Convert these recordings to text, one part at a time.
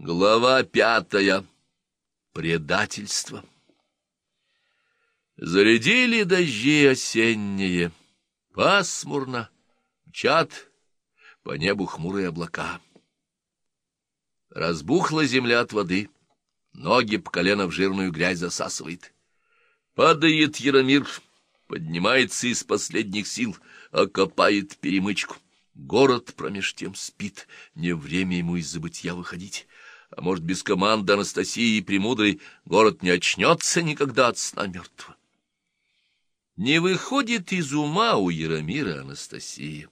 Глава пятая. Предательство. Зарядили дожди осенние, пасмурно, мчат по небу хмурые облака. Разбухла земля от воды, ноги по колено в жирную грязь засасывает. Падает Яромир, поднимается из последних сил, окопает перемычку. Город промеж тем спит, не время ему из забытья выходить. А может, без команды Анастасии Премудрой город не очнется никогда от сна мертвого. Не выходит из ума у Яромира Анастасия.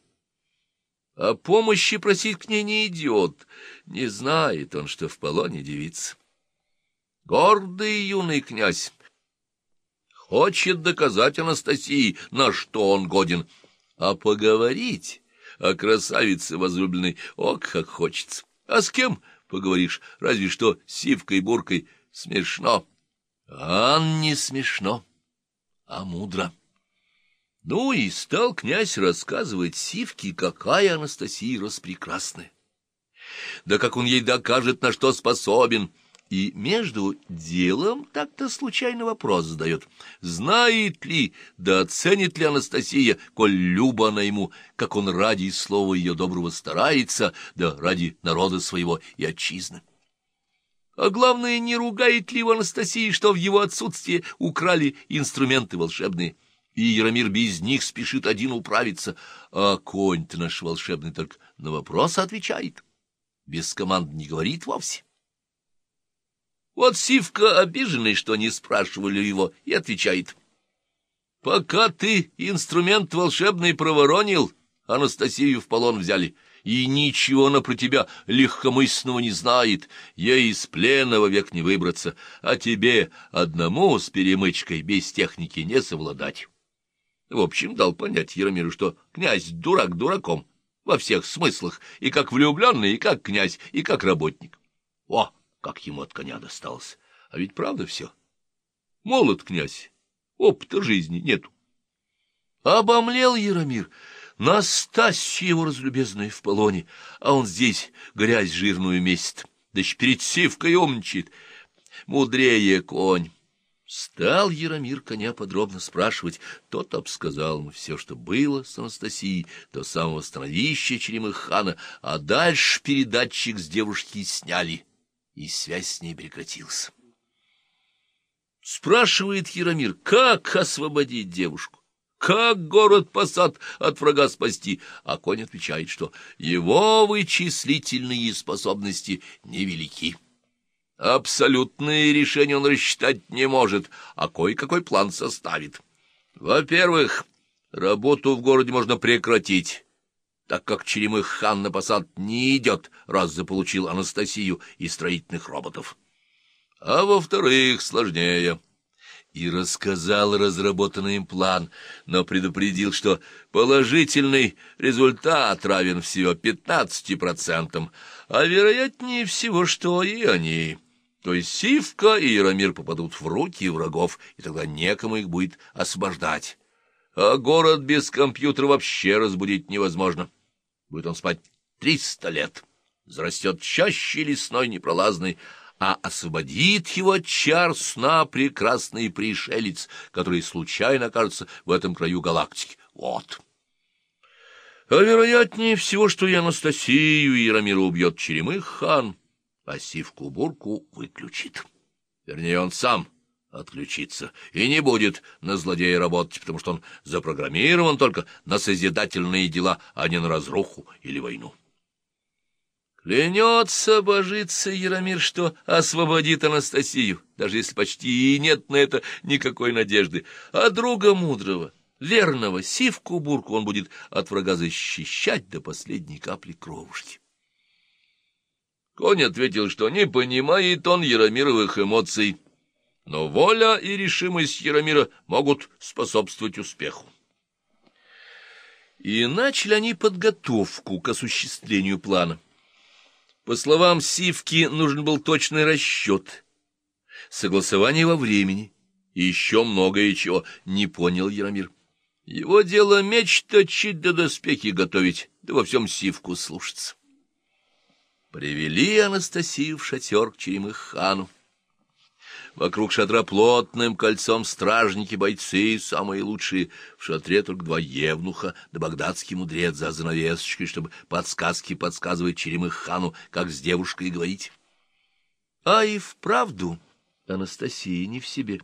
А помощи просить к ней не идет, не знает он, что в полоне девица. Гордый юный князь хочет доказать Анастасии, на что он годен, а поговорить о красавице возлюбленной, ок, как хочется. А с кем поговоришь, разве что с Сивкой-буркой смешно. А не смешно, а мудро. Ну и стал князь рассказывать Сивке, какая Анастасия распрекрасная. Да как он ей докажет, на что способен — и между делом так-то случайный вопрос задает. Знает ли, да оценит ли Анастасия, коль люба она ему, как он ради слова ее доброго старается, да ради народа своего и отчизны. А главное, не ругает ли его Анастасии, что в его отсутствие украли инструменты волшебные, и Яромир без них спешит один управиться, а конь-то наш волшебный только на вопрос отвечает, без команд не говорит вовсе. Вот Сивка, обиженный, что не спрашивали его, и отвечает. «Пока ты инструмент волшебный проворонил, Анастасию в полон взяли, и ничего она про тебя легкомысленного не знает, ей из плена век не выбраться, а тебе одному с перемычкой без техники не совладать». В общем, дал понять Яромиру, что князь дурак дураком во всех смыслах, и как влюбленный, и как князь, и как работник. О! Как ему от коня досталось. А ведь правда все. Молод князь, опыта жизни нету. Обомлел Яромир. Настасья его разлюбезная в полоне, а он здесь грязь жирную месяц, да еще перед сивкой умничает. Мудрее конь. Стал Яромир коня подробно спрашивать. Тот обсказал ему все, что было с Анастасией до самого становища Черемых хана, а дальше передатчик с девушки сняли и связь с ней прекратилась. Спрашивает Яромир, как освободить девушку? Как город посад от врага спасти? А конь отвечает, что его вычислительные способности невелики. Абсолютные решения он рассчитать не может, а кое-какой план составит. Во-первых, работу в городе можно прекратить так как Черемых хан на посад не идет, раз заполучил Анастасию и строительных роботов. А во-вторых, сложнее. И рассказал разработанный им план, но предупредил, что положительный результат равен всего пятнадцати процентам, а вероятнее всего, что и они... То есть Сивка и Яромир попадут в руки врагов, и тогда некому их будет освобождать. А город без компьютера вообще разбудить невозможно. Будет он спать триста лет, зарастет чаще лесной непролазный, а освободит его от чар сна прекрасный пришелец, который случайно окажется в этом краю галактики. Вот. А вероятнее всего, что и Анастасию и Рамира убьет Черемых хан, а Сивку-бурку выключит. Вернее, он сам отключится и не будет на злодея работать, потому что он запрограммирован только на созидательные дела, а не на разруху или войну. Клянется, божится Яромир, что освободит Анастасию, даже если почти и нет на это никакой надежды, а друга мудрого, верного, сивку-бурку он будет от врага защищать до последней капли кровушки. Конь ответил, что не понимает он Яромировых эмоций, но воля и решимость Яромира могут способствовать успеху. И начали они подготовку к осуществлению плана. По словам Сивки, нужен был точный расчет, согласование во времени и еще многое чего не понял Яромир. Его дело меч точить да доспехи готовить, да во всем Сивку слушаться. Привели Анастасию в шатер к Черемых-хану. Вокруг шатра плотным кольцом стражники-бойцы, самые лучшие. В шатре только два евнуха, да багдадский мудрец за занавесочкой, чтобы подсказки подсказывать Черемых-хану, как с девушкой говорить. А и вправду Анастасия не в себе.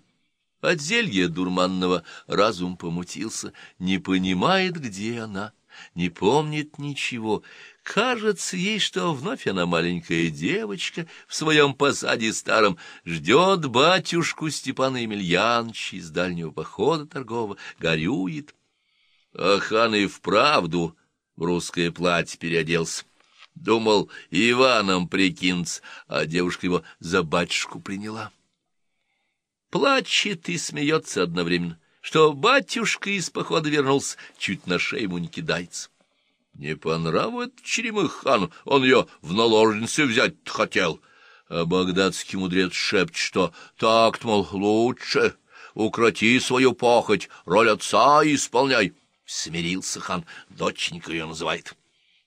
От зелья дурманного разум помутился, не понимает, где она, не помнит ничего. Кажется ей, что вновь она маленькая девочка в своем посаде старом ждет батюшку Степана Емельяновича из дальнего похода торгового, горюет. А хан и вправду в русское платье переоделся. Думал, Иваном прикинется, а девушка его за батюшку приняла. Плачет и смеется одновременно, что батюшка из похода вернулся, чуть на шею ему не кидается. Не по нраву это Черемых-хану, он ее в наложницы взять хотел. А багдадский мудрец шепчет, что так мол, лучше, укроти свою похоть, роль отца исполняй. Смирился хан, доченька ее называет.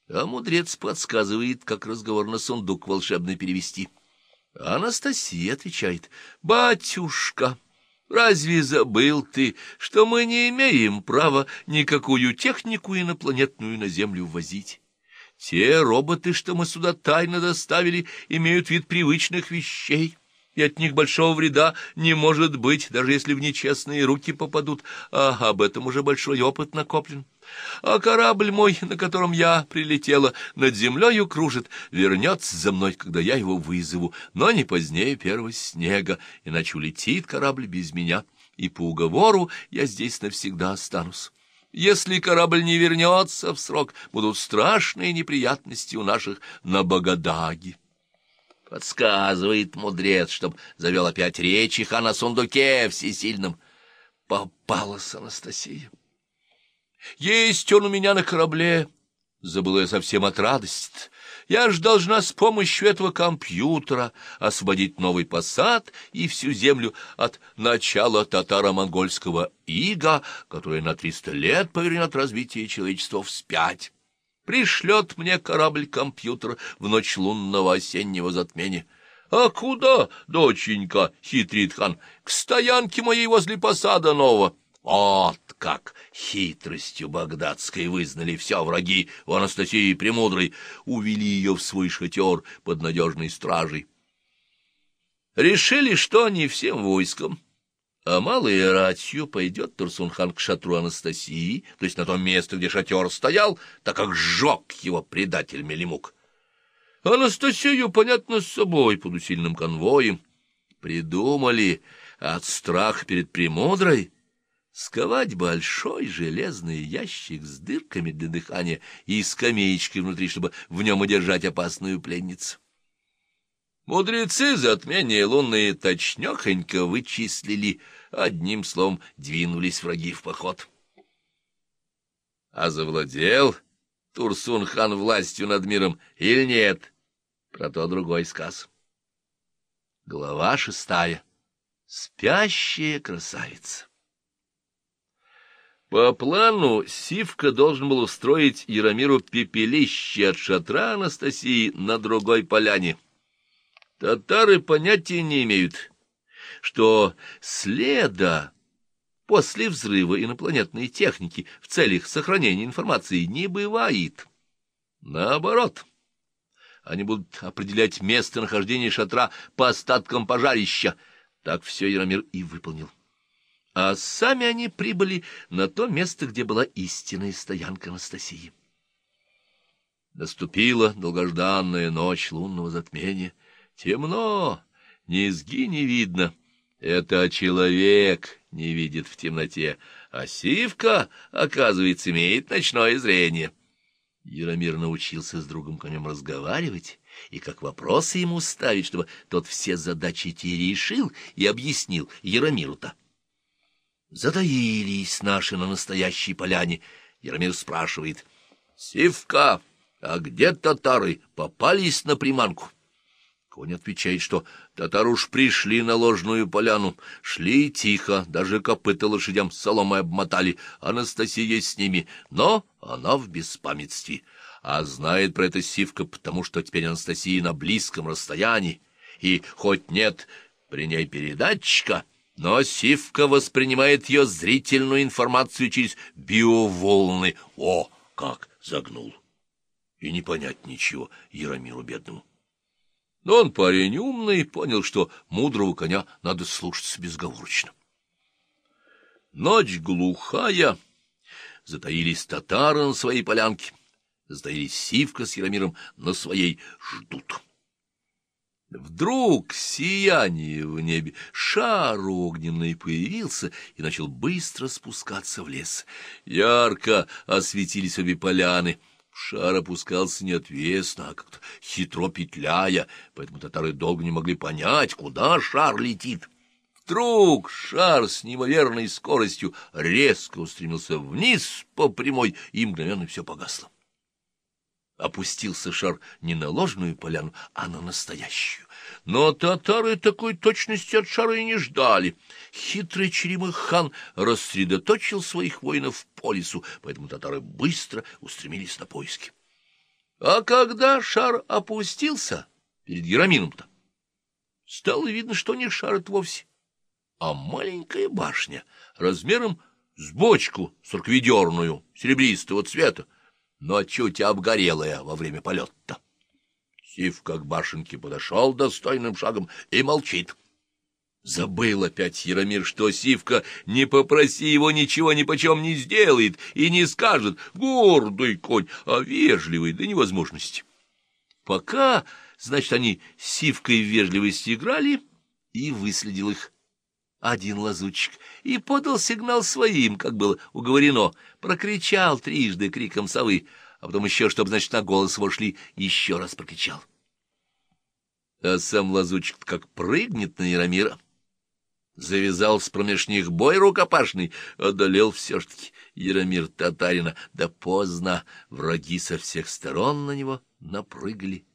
А мудрец подсказывает, как разговор на сундук волшебный перевести. Анастасия отвечает, «Батюшка, разве забыл ты, что мы не имеем права никакую технику инопланетную на Землю ввозить? Те роботы, что мы сюда тайно доставили, имеют вид привычных вещей» и от них большого вреда не может быть, даже если в нечестные руки попадут, а об этом уже большой опыт накоплен. А корабль мой, на котором я прилетела, над землею кружит, вернется за мной, когда я его вызову, но не позднее первого снега, иначе улетит корабль без меня, и по уговору я здесь навсегда останусь. Если корабль не вернется в срок, будут страшные неприятности у наших на Богадаге. Подсказывает мудрец, чтоб завел опять речь их, на сундуке всесильном попалась Анастасия. Есть он у меня на корабле. Забыла я совсем от радости. Я ж должна с помощью этого компьютера освободить новый посад и всю землю от начала татаро-монгольского ига, которое на триста лет повернет развитие человечества вспять. Пришлет мне корабль-компьютер в ночь лунного осеннего затмения. «А куда, доченька?» — хитрит хан. «К стоянке моей возле посада нового». Вот как хитростью багдадской вызнали все враги у Анастасии Премудрой, увели ее в свой шатер под надежной стражей. Решили, что они всем войском, а малой ратью пойдет Турсунхан к шатру Анастасии, то есть на то место, где шатер стоял, так как сжег его предатель Мелимук. Анастасию, понятно, с собой под усиленным конвоем. Придумали от страха перед Премудрой сковать большой железный ящик с дырками для дыхания и скамеечкой внутри, чтобы в нем удержать опасную пленницу. Мудрецы затмения лунные точнёхонько вычислили, одним словом двинулись враги в поход. А завладел Турсун-хан властью над миром или нет? Про то другой сказ. Глава шестая. Спящая красавица. По плану Сивка должен был устроить Яромиру пепелище от шатра Анастасии на другой поляне. Татары понятия не имеют, что следа после взрыва инопланетной техники в целях сохранения информации не бывает. Наоборот, они будут определять местонахождение шатра по остаткам пожарища. Так все Яромир и выполнил а сами они прибыли на то место, где была истинная стоянка Анастасии. Наступила долгожданная ночь лунного затмения. Темно, низги не видно. Это человек не видит в темноте, а сивка, оказывается, имеет ночное зрение. Яромир научился с другом конем разговаривать и как вопросы ему ставить, чтобы тот все задачи те решил и объяснил Яромиру-то. Затаились наши на настоящей поляне. Яромир спрашивает. — Сивка, а где татары? Попались на приманку? Конь отвечает, что татары уж пришли на ложную поляну, шли тихо, даже копыта лошадям соломой обмотали, Анастасия с ними, но она в беспамятстве. А знает про это Сивка, потому что теперь Анастасия на близком расстоянии, и хоть нет при ней передатчика, но Сивка воспринимает ее зрительную информацию через биоволны. О, как загнул! И не понять ничего Яромиру бедному. Но он парень умный, понял, что мудрого коня надо слушаться безговорочно. Ночь глухая, затаились татары на своей полянке, затаились Сивка с Яромиром на своей, ждут. Вдруг сияние в небе, шар огненный появился и начал быстро спускаться в лес. Ярко осветились обе поляны — Шар опускался не отвесно, а как-то хитро петляя, поэтому татары долго не могли понять, куда шар летит. Вдруг шар с неимоверной скоростью резко устремился вниз по прямой, и мгновенно все погасло. Опустился шар не на ложную поляну, а на настоящую. Но татары такой точности от шара и не ждали. Хитрый Черемых хан рассредоточил своих воинов по лесу, поэтому татары быстро устремились на поиски. А когда шар опустился перед Яромином-то, стало видно, что не шар это вовсе, а маленькая башня размером с бочку сорокведерную, серебристого цвета, но чуть обгорелая во время полета. Сивка к башенке подошел достойным шагом и молчит. Забыл опять Яромир, что Сивка, не попроси его, ничего ни почем не сделает и не скажет «гордый конь», а вежливый до невозможности. Пока, значит, они с Сивкой в вежливости играли, и выследил их один лазутчик и подал сигнал своим, как было уговорено, прокричал трижды криком совы, а потом еще, чтобы, значит, на голос вошли, еще раз прокричал. А сам лазучик как прыгнет на Яромира. Завязал промеж них бой рукопашный, одолел все-таки Яромир татарина. Да поздно враги со всех сторон на него напрыгали,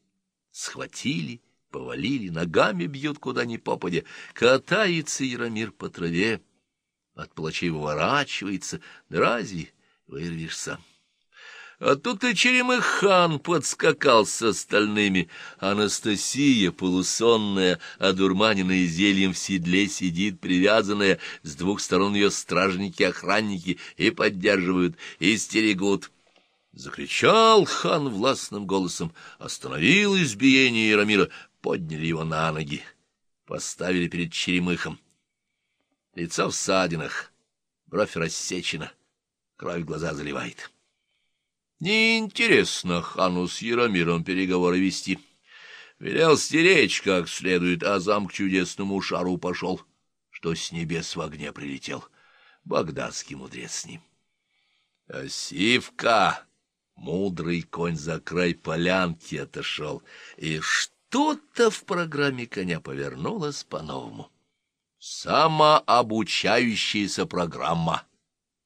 схватили, повалили, ногами бьют куда ни попадя. Катается Яромир по траве, от палачей выворачивается. Да разве вырвешься? А тут и Черемыхан подскакал с остальными. Анастасия, полусонная, одурманенная зельем в седле, сидит привязанная. С двух сторон ее стражники-охранники и поддерживают, и стерегут. Закричал хан властным голосом, остановил избиение Яромира, подняли его на ноги, поставили перед Черемыхом. Лицо в садинах, бровь рассечена, кровь глаза заливает. Неинтересно хану с Яромиром переговоры вести. Велел стеречь как следует, а зам к чудесному шару пошел, что с небес в огне прилетел. Багдадский мудрец с ним. А Сивка, мудрый конь за край полянки отошел, и что-то в программе коня повернулось по-новому. Самообучающаяся программа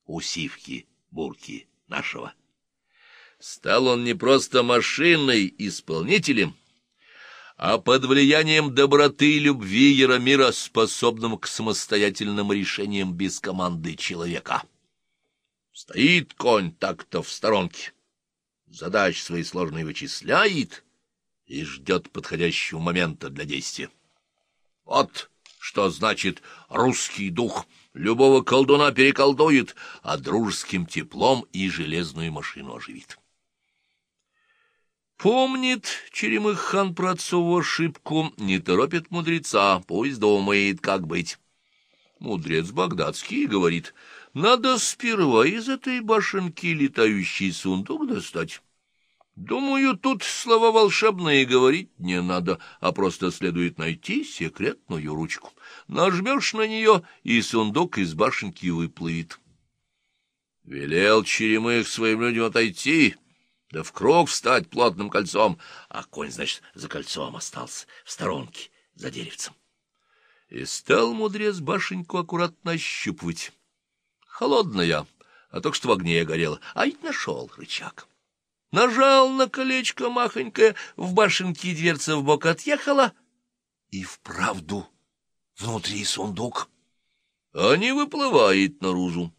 у Сивки, Бурки нашего. Стал он не просто машиной, исполнителем, а под влиянием доброты и любви Яромира, способным к самостоятельным решениям без команды человека. Стоит конь так-то в сторонке, задач свои сложные вычисляет и ждет подходящего момента для действия. Вот что значит русский дух. Любого колдуна переколдует, а дружеским теплом и железную машину оживит. Помнит Черемых хан про отцову ошибку, не торопит мудреца, пусть думает, как быть. Мудрец багдадский говорит, надо сперва из этой башенки летающий сундук достать. Думаю, тут слова волшебные говорить не надо, а просто следует найти секретную ручку. Нажмешь на нее, и сундук из башенки выплывет. Велел Черемых своим людям отойти, да в круг встать плотным кольцом, а конь, значит, за кольцом остался, в сторонке, за деревцем. И стал мудрец башеньку аккуратно ощупывать. Холодная, а только что в огне горела, а ведь нашел рычаг. Нажал на колечко махонькое, в башенке дверца в бок отъехала, и вправду внутри сундук, а не выплывает наружу.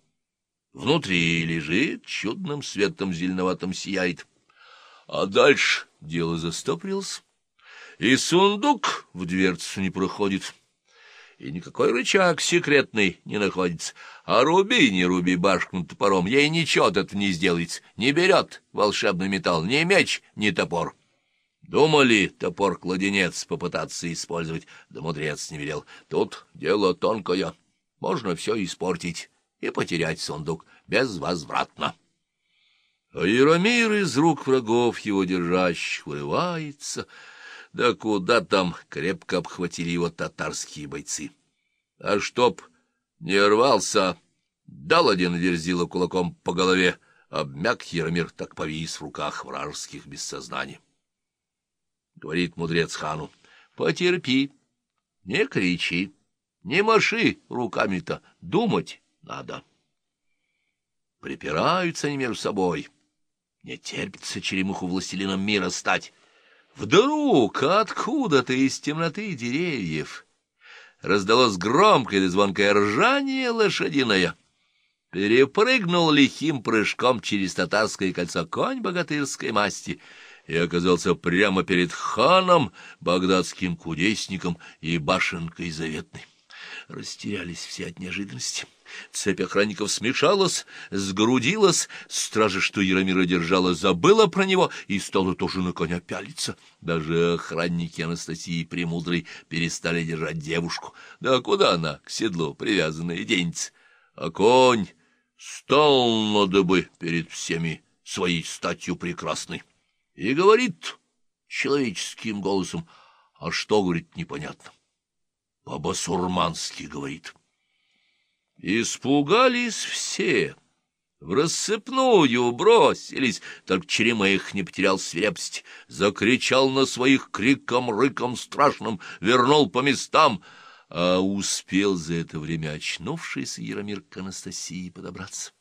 Внутри лежит, чудным светом зеленоватым сияет. А дальше дело застопорилось, и сундук в дверцу не проходит, и никакой рычаг секретный не находится. А руби, не руби башком топором, ей ничего этого не сделается, не берет волшебный металл ни меч, ни топор. Думали топор-кладенец попытаться использовать, да мудрец не велел. Тут дело тонкое, можно все испортить и потерять сундук безвозвратно. А Яромир из рук врагов его держащих вырывается, да куда там крепко обхватили его татарские бойцы. А чтоб не рвался, дал один верзила кулаком по голове, обмяк Яромир, так повис в руках вражеских без сознания. Говорит мудрец хану, потерпи, не кричи, не маши руками-то, думать надо. Припираются они между собой. Не терпится черемуху властелином мира стать. Вдруг откуда-то из темноты деревьев раздалось громкое и звонкое ржание лошадиное. Перепрыгнул лихим прыжком через татарское кольцо конь богатырской масти и оказался прямо перед ханом, багдадским кудесником и башенкой заветной. Растерялись все от неожиданности. Цепь охранников смешалась, сгрудилась, стража, что Яромира держала, забыла про него и стала тоже на коня пялиться. Даже охранники Анастасии Премудрой перестали держать девушку. Да куда она к седлу привязанная денется? А конь стал на дыбы перед всеми своей статью прекрасной. И говорит человеческим голосом, а что, говорит, непонятно. По-басурмански говорит. Испугались все. В рассыпную бросились, только Черемых не потерял свирепость, закричал на своих криком-рыком страшным, вернул по местам, а успел за это время очнувшийся Яромир к Анастасии подобраться.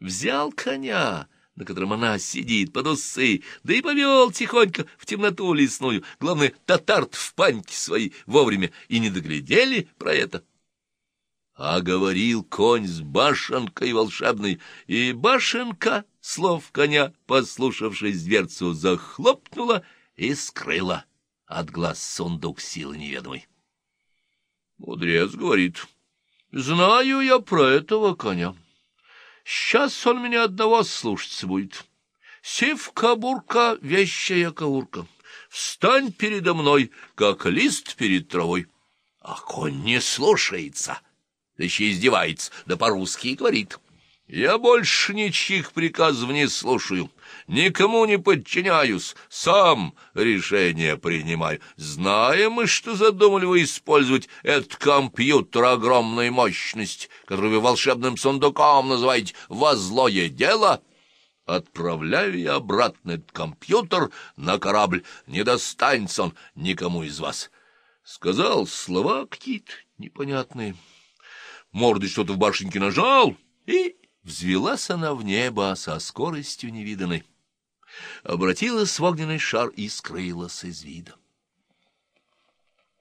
Взял коня, на котором она сидит под усы, да и повел тихонько в темноту лесную. Главное, татарт в паньке свои вовремя и не доглядели про это. А говорил конь с башенкой волшебной, и башенка, слов коня, послушавшись дверцу, захлопнула и скрыла от глаз сундук силы неведомой. Мудрец говорит, знаю я про этого коня. Сейчас он меня одного слушаться будет. Сивка-бурка, вещая каурка, встань передо мной, как лист перед травой. А конь не слушается да еще издевается, да по-русски говорит. Я больше ничьих приказов не слушаю, никому не подчиняюсь, сам решение принимаю. Знаем мы, что задумали вы использовать этот компьютер огромной мощности, который вы волшебным сундуком называете «во злое дело». Отправляю я обратно этот компьютер на корабль, не достанется он никому из вас. Сказал слова какие-то непонятные мордой что-то в башенке нажал, и взвелась она в небо со скоростью невиданной. Обратилась в огненный шар и скрылась из вида.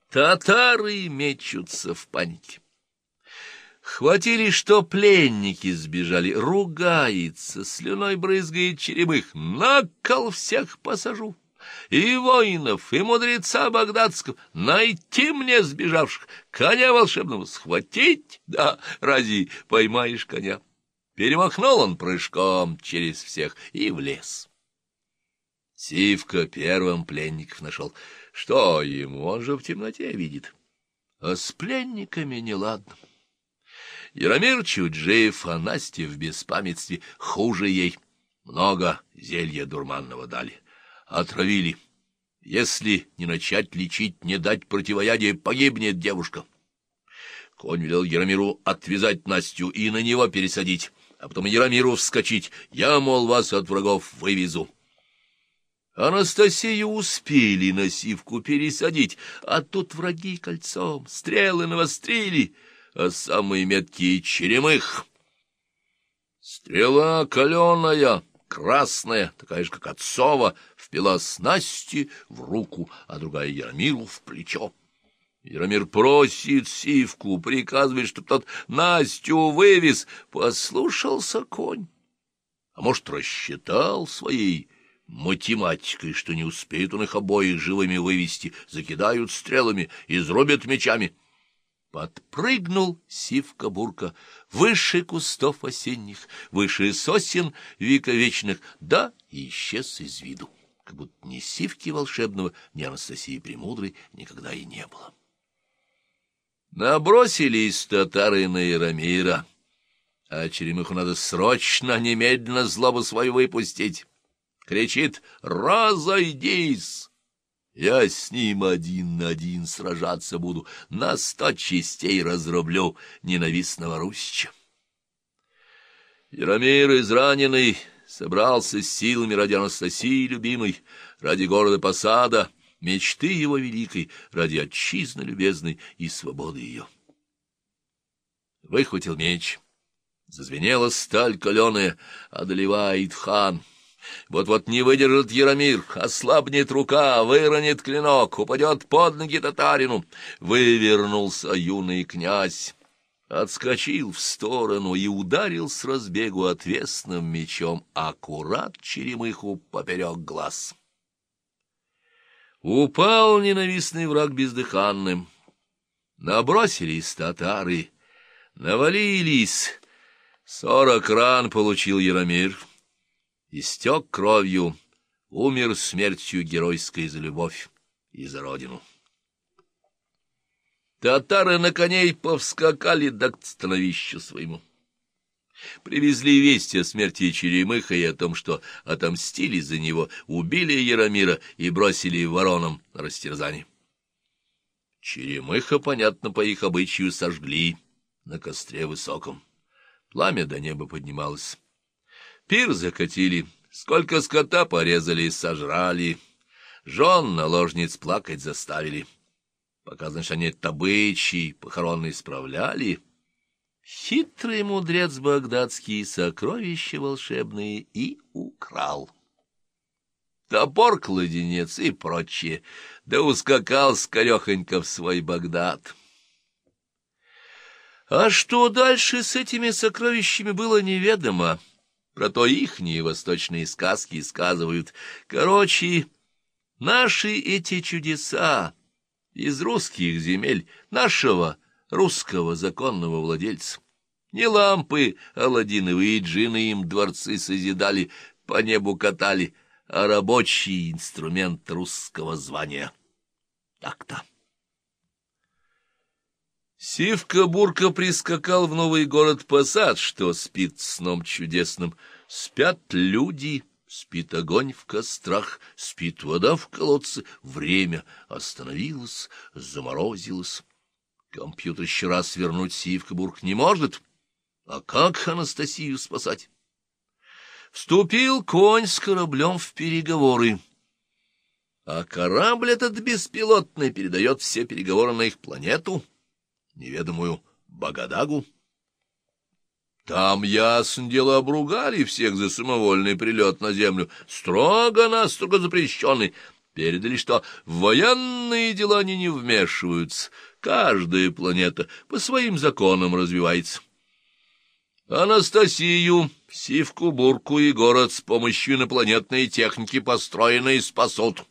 Татары мечутся в панике. Хватили, что пленники сбежали, ругается, слюной брызгает черемых, на кол всех посажу и воинов, и мудреца багдадского, найти мне сбежавших, коня волшебного схватить, да, рази, поймаешь коня. Перемахнул он прыжком через всех и в лес. Сивка первым пленников нашел. Что ему, он же в темноте видит. А с пленниками неладно. Яромир чуть жив, а Настя в беспамятстве хуже ей. Много зелья дурманного дали отравили. Если не начать лечить, не дать противоядие, погибнет девушка. Конь велел Яромиру отвязать Настю и на него пересадить, а потом Яромиру вскочить. Я, мол, вас от врагов вывезу. Анастасию успели на сивку пересадить, а тут враги кольцом, стрелы навострили, а самые меткие черемых. Стрела каленая красная, такая же, как отцова, впила снасти в руку, а другая Яромиру в плечо. Яромир просит Сивку, приказывает, чтоб тот Настю вывез. Послушался конь. А может, рассчитал своей математикой, что не успеет он их обоих живыми вывести, закидают стрелами, изрубят мечами. Подпрыгнул сивка-бурка выше кустов осенних, выше сосен вековечных, да исчез из виду, как будто ни сивки волшебного, ни Анастасии Премудрой никогда и не было. Набросились татары на Яромира, а Черемиху надо срочно, немедленно злобу свою выпустить. Кричит «Разойдись!» Я с ним один на один сражаться буду, на сто частей разрублю ненавистного Русича. Яромир израненный собрался с силами ради Анастасии любимой, ради города Посада, мечты его великой, ради отчизны любезной и свободы ее. Выхватил меч, зазвенела сталь каленая, одолевает хан — вот-вот не выдержит Яромир, ослабнет рука, выронит клинок, упадет под ноги татарину. Вывернулся юный князь, отскочил в сторону и ударил с разбегу отвесным мечом аккурат черемыху поперек глаз. Упал ненавистный враг бездыханным. Набросились татары, навалились. Сорок ран получил Яромир истек кровью, умер смертью геройской за любовь и за родину. Татары на коней повскакали до к своему. Привезли вести о смерти Черемыха и о том, что отомстили за него, убили Яромира и бросили воронам на растерзание. Черемыха, понятно, по их обычаю сожгли на костре высоком. Пламя до неба поднималось. Пир закатили, сколько скота порезали и сожрали. Жен наложниц плакать заставили. Пока, значит, они табычи похоронные справляли, хитрый мудрец багдадский сокровища волшебные и украл. Топор, кладенец и прочее, да ускакал скорехонько в свой Багдад. А что дальше с этими сокровищами было неведомо. Про то ихние восточные сказки сказывают. Короче, наши эти чудеса из русских земель, нашего русского законного владельца. Не лампы Аладдиновые джины им дворцы созидали, по небу катали, а рабочий инструмент русского звания. Так-то. Сивка-бурка прискакал в новый город Посад, что спит сном чудесным. Спят люди, спит огонь в кострах, спит вода в колодце. Время остановилось, заморозилось. Компьютер еще раз вернуть Сивка-бурк не может. А как Анастасию спасать? Вступил конь с кораблем в переговоры. А корабль этот беспилотный передает все переговоры на их планету — неведомую Багадагу. Там, ясно дело, обругали всех за самовольный прилет на землю, строго-настрого запрещенный. Передали, что в военные дела они не вмешиваются, каждая планета по своим законам развивается. Анастасию, Сивку, Бурку и город с помощью инопланетной техники построенные спасут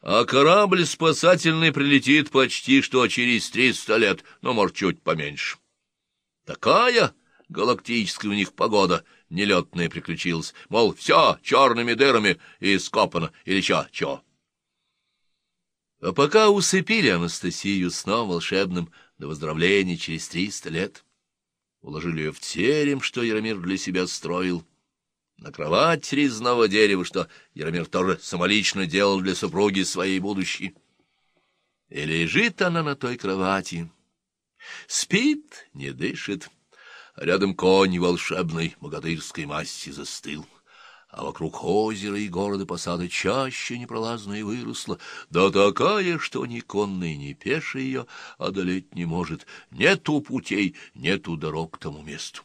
а корабль спасательный прилетит почти что через триста лет, но, может, чуть поменьше. Такая галактическая у них погода нелетная приключилась, мол, все черными дырами и скопано, или чё, чё. А пока усыпили Анастасию сном волшебным до выздоровления через триста лет, уложили ее в терем, что Яромир для себя строил, на кровать резного дерева, что Яромир тоже самолично делал для супруги своей будущей. И лежит она на той кровати, спит, не дышит, рядом конь волшебной богатырской масти застыл, а вокруг озера и города посады чаще непролазная выросла, да такая, что ни конный, ни пеший ее одолеть не может, нету путей, нету дорог к тому месту.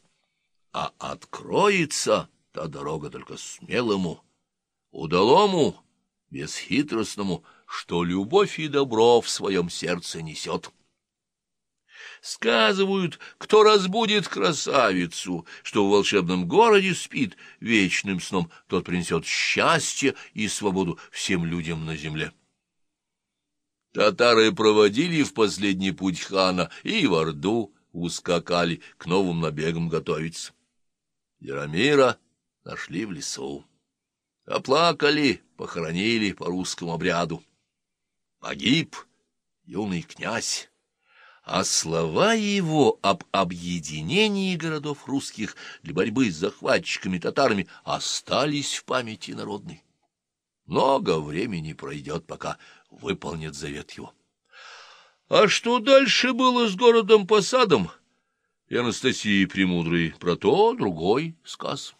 А откроется Та дорога только смелому, удалому, бесхитростному, что любовь и добро в своем сердце несет. Сказывают, кто разбудит красавицу, что в волшебном городе спит вечным сном, тот принесет счастье и свободу всем людям на земле. Татары проводили в последний путь хана и в Орду ускакали к новым набегам готовиться. Яромира нашли в лесу. Оплакали, похоронили по русскому обряду. Погиб юный князь а слова его об объединении городов русских для борьбы с захватчиками-татарами остались в памяти народной. Много времени пройдет, пока выполнит завет его. А что дальше было с городом-посадом? И Анастасии Премудрой про то другой сказ.